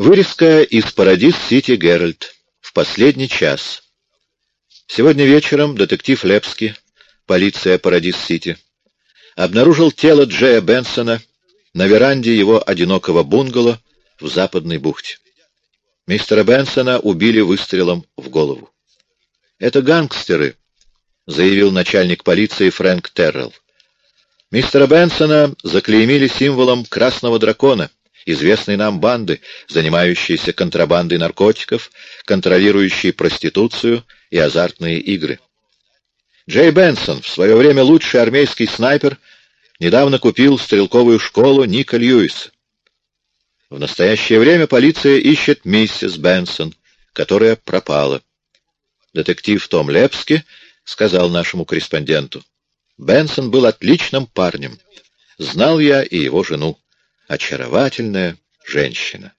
Вырезка из «Парадис Сити Геральт» в последний час. Сегодня вечером детектив Лепский, полиция Парадис Сити, обнаружил тело Джея Бенсона на веранде его одинокого бунгало в западной бухте. Мистера Бенсона убили выстрелом в голову. «Это гангстеры», — заявил начальник полиции Фрэнк Террелл. Мистера Бенсона заклеймили символом красного дракона, известной нам банды, занимающейся контрабандой наркотиков, контролирующей проституцию и азартные игры. Джей Бенсон, в свое время лучший армейский снайпер, недавно купил стрелковую школу Ника Льюиса. В настоящее время полиция ищет миссис Бенсон, которая пропала. Детектив Том Лепски сказал нашему корреспонденту. Бенсон был отличным парнем. Знал я и его жену. Очаровательная женщина.